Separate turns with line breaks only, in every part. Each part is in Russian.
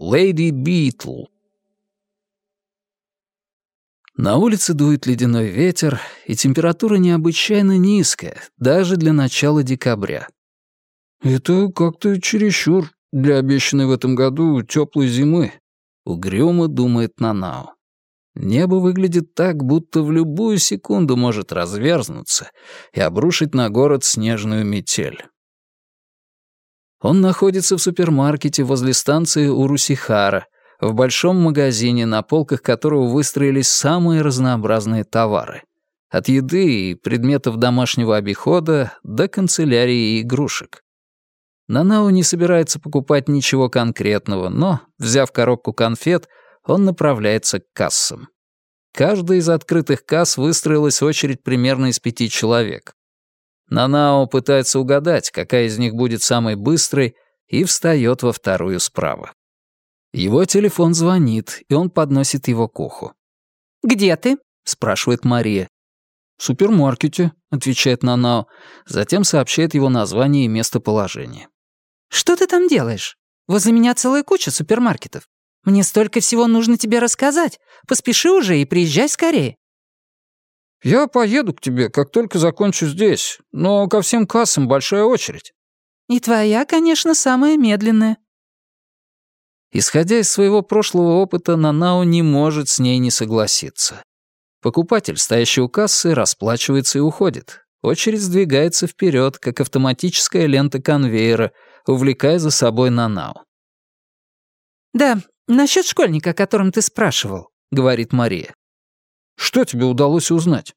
Леди Битл На улице дует ледяной ветер, и температура необычайно низкая, даже для начала декабря. «Это как-то чересчур для обещанной в этом году теплой зимы», — угрюмо думает Нанао. Небо выглядит так, будто в любую секунду может разверзнуться и обрушить на город снежную метель. Он находится в супермаркете возле станции Урусихара, в большом магазине, на полках которого выстроились самые разнообразные товары. От еды и предметов домашнего обихода до канцелярии и игрушек. Нанао не собирается покупать ничего конкретного, но, взяв коробку конфет, он направляется к кассам. Каждая из открытых касс выстроилась очередь примерно из пяти человек. Нанао пытается угадать, какая из них будет самой быстрой, и встает во вторую справа. Его телефон звонит, и он подносит его к уху.
«Где ты?»
— спрашивает Мария. «В супермаркете», — отвечает Нанао, затем сообщает его название и местоположение.
«Что ты там делаешь? Возле меня целая куча супермаркетов. Мне столько всего нужно тебе рассказать. Поспеши уже и приезжай скорее».
«Я поеду к тебе, как только закончу здесь, но ко всем кассам большая очередь».
«И твоя, конечно, самая медленная».
Исходя из своего прошлого опыта, Нанао не может с ней не согласиться. Покупатель, стоящий у кассы, расплачивается и уходит. Очередь сдвигается вперед, как автоматическая лента конвейера, увлекая за собой Нанао.
«Да, насчет школьника, о котором ты спрашивал», — говорит Мария.
«Что тебе удалось узнать?»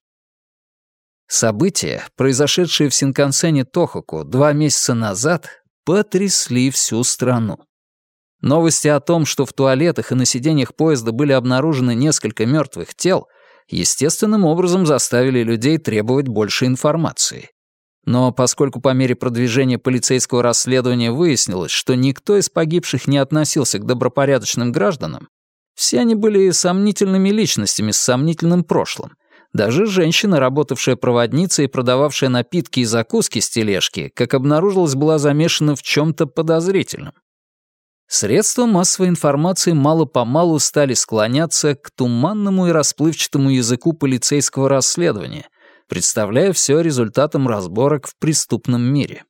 События, произошедшие в Синкансене Тохоку два месяца назад, потрясли всю страну. Новости о том, что в туалетах и на сиденьях поезда были обнаружены несколько мертвых тел, естественным образом заставили людей требовать больше информации. Но поскольку по мере продвижения полицейского расследования выяснилось, что никто из погибших не относился к добропорядочным гражданам, все они были сомнительными личностями с сомнительным прошлым. Даже женщина, работавшая проводницей и продававшая напитки и закуски с тележки, как обнаружилось, была замешана в чем-то подозрительном. Средства массовой информации мало-помалу стали склоняться к туманному и расплывчатому языку полицейского расследования — представляя все результатом разборок в преступном мире.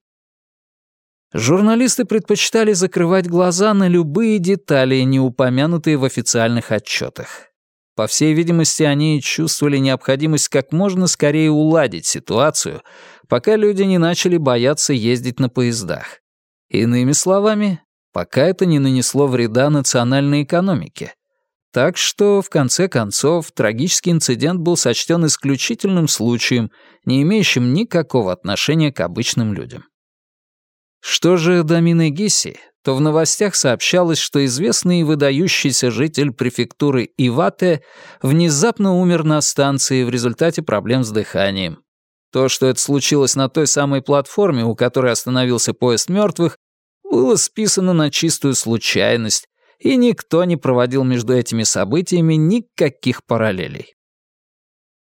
Журналисты предпочитали закрывать глаза на любые детали, не упомянутые в официальных отчетах. По всей видимости, они чувствовали необходимость как можно скорее уладить ситуацию, пока люди не начали бояться ездить на поездах. Иными словами, пока это не нанесло вреда национальной экономике, так что, в конце концов, трагический инцидент был сочтен исключительным случаем, не имеющим никакого отношения к обычным людям. Что же до Мины Гисси, то в новостях сообщалось, что известный и выдающийся житель префектуры Ивате внезапно умер на станции в результате проблем с дыханием. То, что это случилось на той самой платформе, у которой остановился поезд мертвых, было списано на чистую случайность, и никто не проводил между этими событиями никаких параллелей.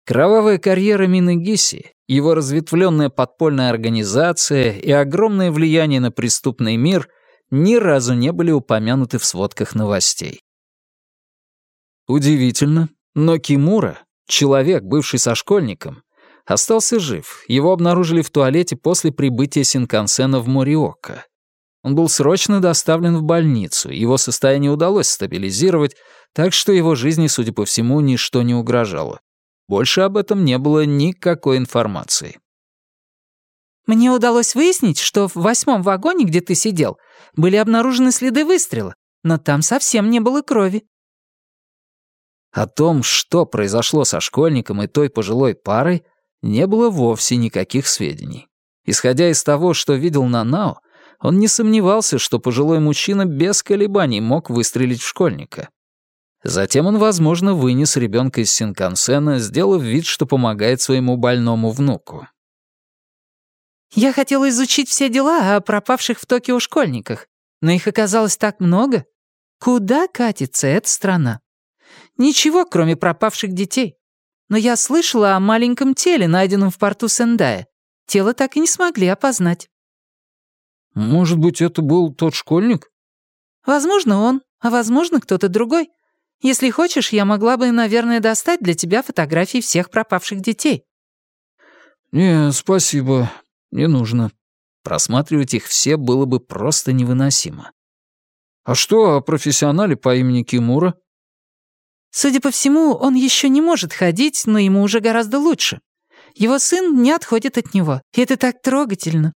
Кровавая карьера Минагиси, его разветвленная подпольная организация и огромное влияние на преступный мир ни разу не были упомянуты в сводках новостей. Удивительно, но Кимура, человек, бывший сошкольником, остался жив. Его обнаружили в туалете после прибытия Синкансена в Мориока. Он был срочно доставлен в больницу, его состояние удалось стабилизировать, так что его жизни, судя по всему, ничто не угрожало. Больше об этом не было никакой информации.
«Мне удалось выяснить, что в восьмом вагоне, где ты сидел, были обнаружены следы выстрела, но там совсем не было крови».
О том, что произошло со школьником и той пожилой парой, не было вовсе никаких сведений. Исходя из того, что видел Нанао, он не сомневался, что пожилой мужчина без колебаний мог выстрелить в школьника. Затем он, возможно, вынес ребенка из Синкансена, сделав вид, что помогает своему больному внуку.
«Я хотела изучить все дела о пропавших в Токио школьниках, но их оказалось так много. Куда катится эта страна? Ничего, кроме пропавших детей. но я слышала о маленьком теле, найденном в порту Сендая. Тело так и не смогли опознать».
«Может быть, это был тот школьник?»
«Возможно, он, а возможно, кто-то другой. Если хочешь, я могла бы, наверное, достать для тебя фотографии всех пропавших детей».
«Не, спасибо, не нужно». Просматривать их все было бы просто невыносимо. «А что о профессионале по имени Кимура?»
Судя по всему, он еще не может ходить, но ему уже гораздо лучше. Его сын не отходит от него, и это так трогательно.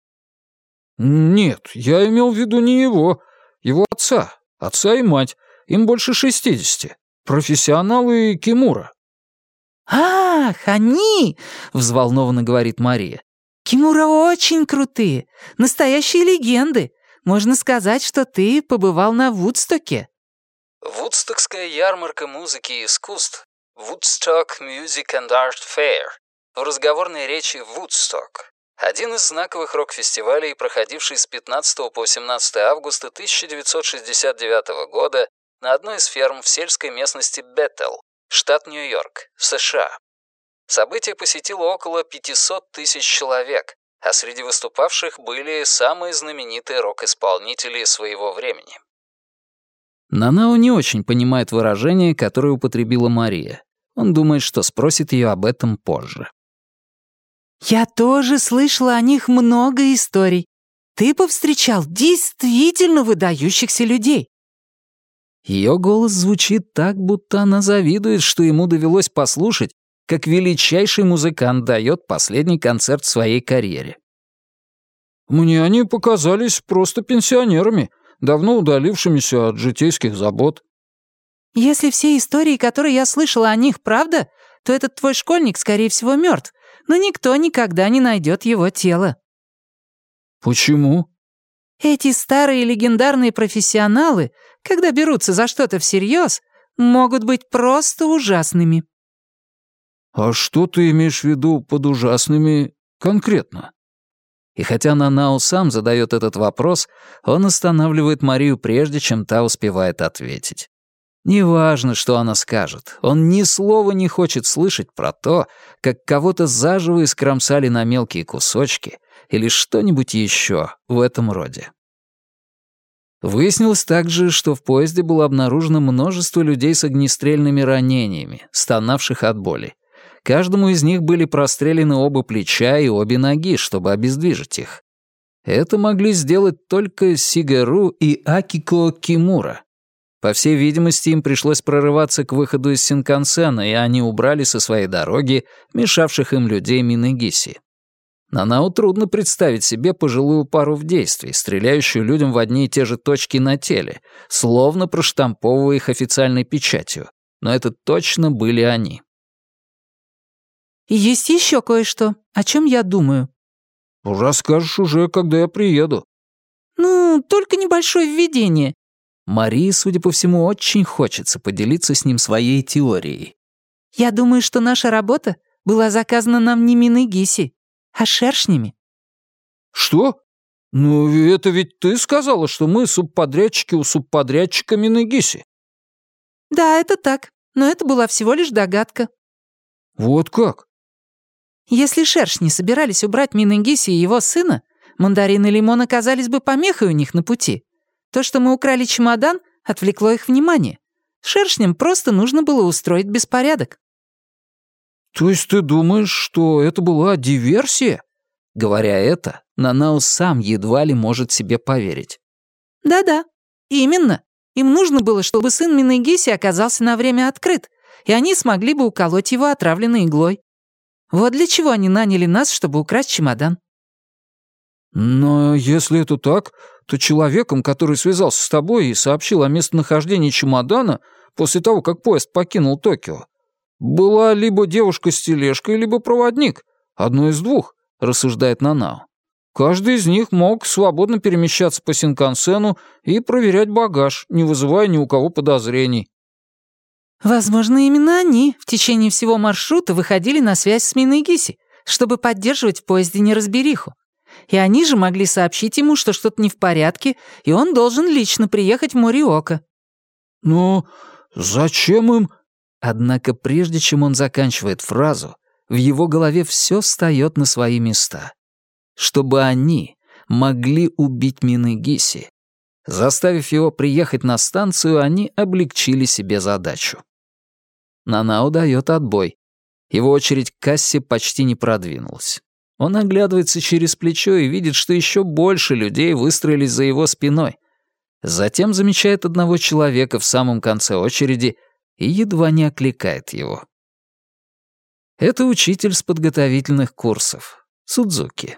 Нет, я имел в виду не его, его отца, отца и мать. Им больше шестидесяти. Профессионалы Кимура.
«Ах, они!» — взволнованно говорит Мария. «Кимура очень крутые, настоящие легенды. Можно сказать, что ты побывал на Вудстоке».
Вудстокская ярмарка музыки и искусств Woodstock Music and Art Fair в разговорной речи Вудсток. Один из знаковых рок-фестивалей, проходивший с 15 по 17 августа 1969 года на одной из ферм в сельской местности Беттел, штат Нью-Йорк, США. Событие посетило около 500 тысяч человек, а среди выступавших были самые знаменитые рок-исполнители своего времени. Нанао не очень понимает выражение, которое употребила Мария. Он думает, что спросит ее об этом позже.
«Я тоже слышала о них много историй. Ты повстречал действительно выдающихся людей».
Ее голос звучит так, будто она завидует, что ему довелось послушать, как величайший музыкант дает последний концерт в своей карьере. «Мне они показались просто пенсионерами», давно удалившимися от житейских забот.
Если все истории, которые я слышала о них, правда, то этот твой школьник, скорее всего, мертв, но никто никогда не найдет его тело.
Почему?
Эти старые легендарные профессионалы, когда берутся за что-то всерьез, могут быть просто ужасными.
А что ты имеешь в виду под ужасными конкретно? И хотя Нанао сам задает этот вопрос, он останавливает Марию прежде, чем та успевает ответить. Неважно, что она скажет, он ни слова не хочет слышать про то, как кого-то заживо искромсали на мелкие кусочки или что-нибудь еще в этом роде. Выяснилось также, что в поезде было обнаружено множество людей с огнестрельными ранениями, стонавших от боли, Каждому из них были прострелены оба плеча и обе ноги, чтобы обездвижить их. Это могли сделать только Сигару и Акико Кимура. По всей видимости, им пришлось прорываться к выходу из Синкансена, и они убрали со своей дороги мешавших им людей Минегиси. Нанао трудно представить себе пожилую пару в действии, стреляющую людям в одни и те же точки на теле, словно проштамповывая их официальной печатью. Но это точно были они.
И есть еще кое-что, о чем я думаю».
«Расскажешь уже, когда я приеду».
«Ну, только небольшое введение».
Марии, судя по всему, очень хочется поделиться с ним своей теорией.
«Я думаю, что наша работа была заказана нам не Миныгиси, а шершнями».
«Что? Ну, это ведь ты сказала, что мы субподрядчики у субподрядчика Миныгиси».
«Да, это так, но это была всего лишь догадка».
«Вот как?
Если шершни собирались убрать Миненгиси и его сына, мандарин и лимон оказались бы помехой у них на пути. То, что мы украли чемодан, отвлекло их внимание. Шершням просто нужно было устроить беспорядок.
«То есть ты думаешь, что это была диверсия?» Говоря это, Нанаус сам едва ли может себе поверить.
«Да-да, именно. Им нужно было, чтобы сын Минегиси оказался на время открыт, и они смогли бы уколоть его отравленной иглой. Вот для чего они наняли нас, чтобы украсть чемодан».
«Но если это так, то человеком, который связался с тобой и сообщил о местонахождении чемодана после того, как поезд покинул Токио, была либо девушка с тележкой, либо проводник. Одно из двух», — рассуждает Нанао. «Каждый из них мог свободно перемещаться по Синкансену и проверять багаж, не вызывая ни у кого подозрений.
Возможно, именно они в течение всего маршрута выходили на связь с Минегиси, чтобы поддерживать в поезде неразбериху. И они же могли сообщить ему, что что-то не в порядке, и он должен лично приехать в Мориока.
«Но зачем им...» Однако прежде чем он заканчивает фразу, в его голове все встает на свои места. Чтобы они могли убить Минегиси. Заставив его приехать на станцию, они облегчили себе задачу. Нанао дает отбой. Его очередь к кассе почти не продвинулась. Он оглядывается через плечо и видит, что еще больше людей выстроились за его спиной. Затем замечает одного человека в самом конце очереди и едва не окликает его. Это учитель с подготовительных курсов, Судзуки.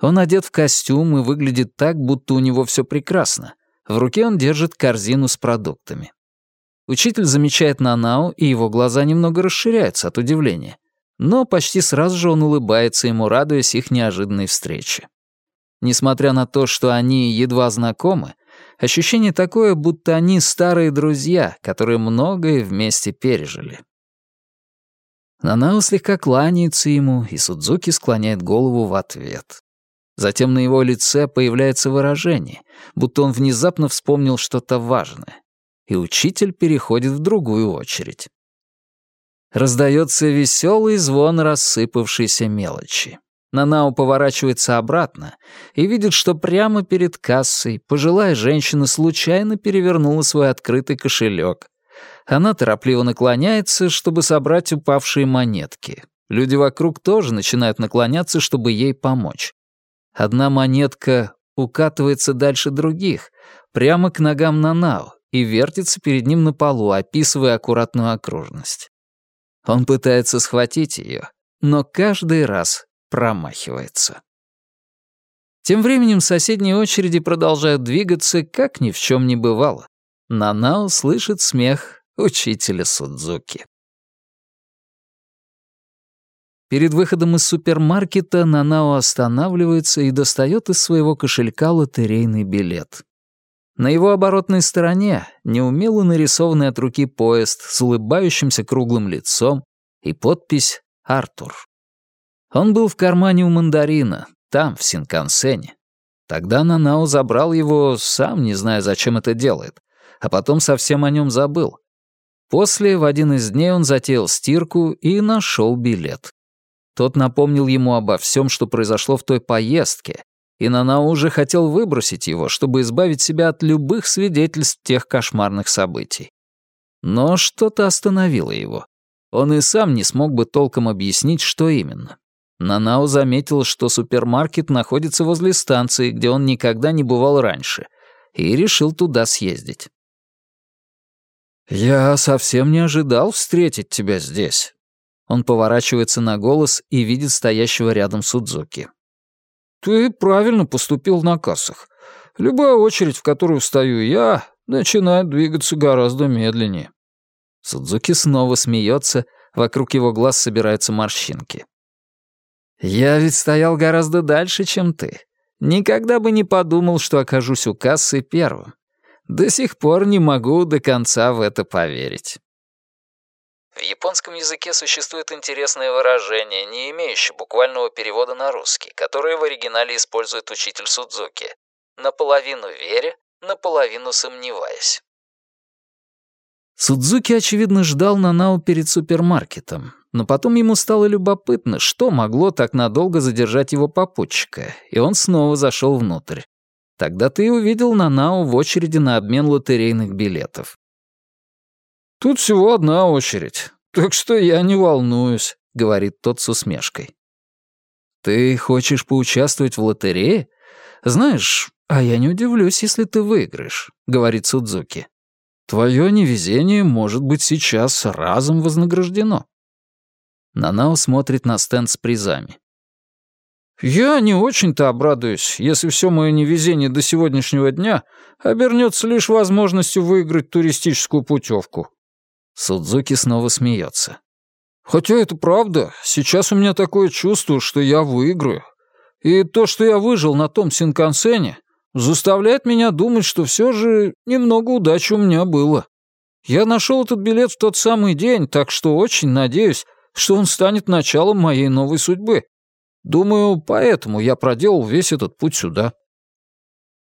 Он одет в костюм и выглядит так, будто у него все прекрасно. В руке он держит корзину с продуктами. Учитель замечает Нанао, и его глаза немного расширяются от удивления. Но почти сразу же он улыбается ему, радуясь их неожиданной встрече. Несмотря на то, что они едва знакомы, ощущение такое, будто они старые друзья, которые многое вместе пережили. Нанао слегка кланяется ему, и Судзуки склоняет голову в ответ. Затем на его лице появляется выражение, будто он внезапно вспомнил что-то важное, и учитель переходит в другую очередь. Раздается веселый звон рассыпавшейся мелочи. Нанао поворачивается обратно и видит, что прямо перед кассой пожилая женщина случайно перевернула свой открытый кошелек, она торопливо наклоняется, чтобы собрать упавшие монетки. Люди вокруг тоже начинают наклоняться, чтобы ей помочь. Одна монетка укатывается дальше других, прямо к ногам Нанао, и вертится перед ним на полу, описывая аккуратную окружность. Он пытается схватить ее, но каждый раз промахивается. Тем временем соседние очереди продолжают двигаться, как ни в чем не бывало. Нанао слышит смех учителя Судзуки. Перед выходом из супермаркета Нанао останавливается и достает из своего кошелька лотерейный билет. На его оборотной стороне неумело нарисованный от руки поезд с улыбающимся круглым лицом и подпись «Артур». Он был в кармане у мандарина, там, в Синкансене. Тогда Нанао забрал его, сам не зная, зачем это делает, а потом совсем о нем забыл. После, в один из дней он затеял стирку и нашел билет. Тот напомнил ему обо всем, что произошло в той поездке, и Нанао уже хотел выбросить его, чтобы избавить себя от любых свидетельств тех кошмарных событий. Но что-то остановило его. Он и сам не смог бы толком объяснить, что именно. Нанао заметил, что супермаркет находится возле станции, где он никогда не бывал раньше, и решил туда съездить. «Я совсем не ожидал встретить тебя здесь». Он поворачивается на голос и видит стоящего рядом Судзуки. «Ты правильно поступил на кассах. Любая очередь, в которую встаю я, начинает двигаться гораздо медленнее». Судзуки снова смеется, вокруг его глаз собираются морщинки. «Я ведь стоял гораздо дальше, чем ты. Никогда бы не подумал, что окажусь у кассы первым. До сих пор не могу до конца в это поверить.
В японском языке существует интересное выражение, не имеющее буквального перевода на русский, которое в оригинале использует учитель Судзуки. Наполовину веря, наполовину сомневаясь.
Судзуки, очевидно, ждал Нанао перед супермаркетом, но потом ему стало любопытно, что могло так надолго задержать его попутчика, и он снова зашел внутрь. Тогда ты увидел Нанао в очереди на обмен лотерейных билетов. «Тут всего одна очередь, так что я не волнуюсь», — говорит тот с усмешкой. «Ты хочешь поучаствовать в лотерее? Знаешь, а я не удивлюсь, если ты выиграешь», — говорит Судзуки. «Твое невезение может быть сейчас разом вознаграждено». Нанао смотрит на стенд с призами. Я не очень-то обрадуюсь, если все мое невезение до сегодняшнего дня обернется лишь возможностью выиграть туристическую путевку. Судзуки снова смеется. Хотя это правда, сейчас у меня такое чувство, что я выиграю. И то, что я выжил на том Синкансене, заставляет меня думать, что все же немного удачи у меня было. Я нашел этот билет в тот самый день, так что очень надеюсь, что он станет началом моей новой судьбы. Думаю, поэтому я проделал весь этот путь сюда».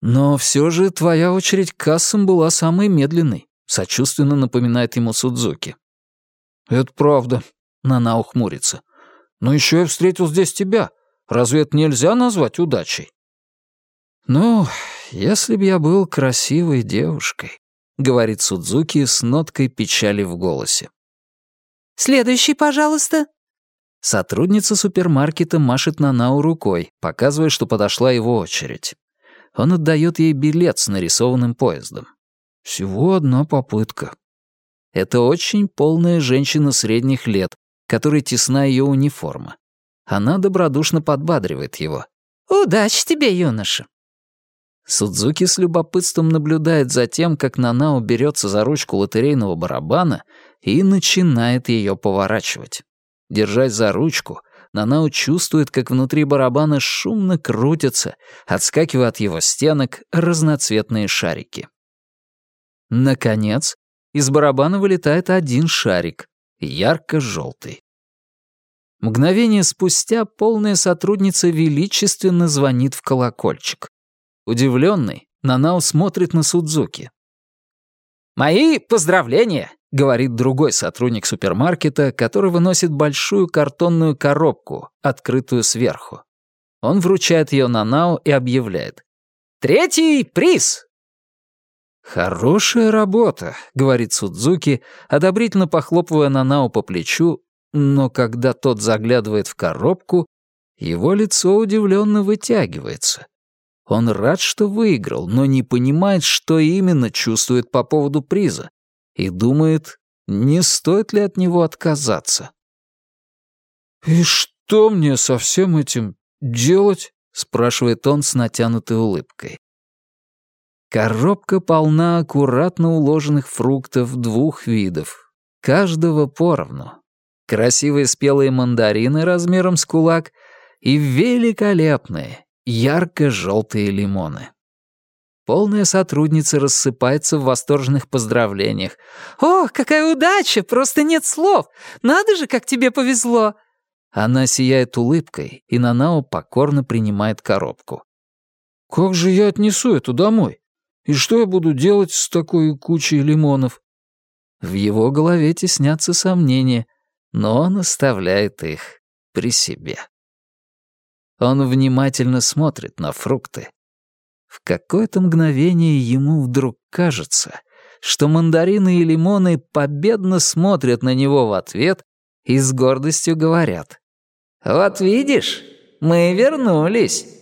«Но все же твоя очередь к кассам была самой медленной», — сочувственно напоминает ему Судзуки. «Это правда», — Нана ухмурится. «Но еще я встретил здесь тебя. Разве это нельзя назвать удачей?» «Ну, если б я был красивой девушкой», — говорит Судзуки с ноткой печали в голосе.
«Следующий, пожалуйста».
Сотрудница супермаркета машет Нанау рукой, показывая, что подошла его очередь. Он отдает ей билет с нарисованным поездом. Всего одна попытка. Это очень полная женщина средних лет, которой тесна ее униформа. Она добродушно подбадривает его.
«Удачи тебе, юноша!»
Судзуки с любопытством наблюдает за тем, как Нанао берется за ручку лотерейного барабана и начинает ее поворачивать. Держась за ручку, Нанао чувствует, как внутри барабана шумно крутятся, отскакивая от его стенок, разноцветные шарики. Наконец, из барабана вылетает один шарик, ярко-желтый. Мгновение спустя полная сотрудница величественно звонит в колокольчик. Удивленный, Нанао смотрит на Судзуки. «Мои поздравления!» — говорит другой сотрудник супермаркета, который выносит большую картонную коробку, открытую сверху. Он вручает ее Нанао и объявляет. «Третий приз!» «Хорошая работа», — говорит Судзуки, одобрительно похлопывая Нанао по плечу, но когда тот заглядывает в коробку, его лицо удивленно вытягивается. Он рад, что выиграл, но не понимает, что именно чувствует по поводу приза, и думает, не стоит ли от него отказаться. «И что мне со всем этим делать?» — спрашивает он с натянутой улыбкой. Коробка полна аккуратно уложенных фруктов двух видов, каждого поровну. Красивые спелые мандарины размером с кулак и великолепные, ярко-желтые лимоны. Полная сотрудница рассыпается в восторженных поздравлениях.
«О, какая удача! Просто нет слов! Надо же, как тебе повезло!»
Она сияет улыбкой, и Нанао покорно принимает коробку. «Как же я отнесу эту домой? И что я буду делать с такой кучей лимонов?» В его голове теснятся сомнения, но он оставляет их при себе. Он внимательно смотрит на фрукты. В какое-то мгновение ему вдруг кажется, что мандарины и лимоны победно смотрят на него в ответ и с гордостью говорят. «Вот видишь, мы вернулись».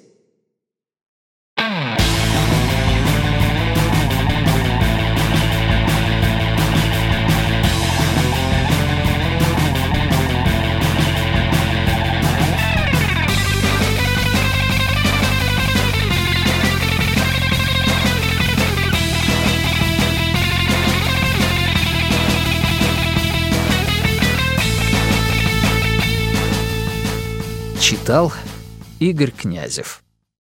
Читал Игорь Князев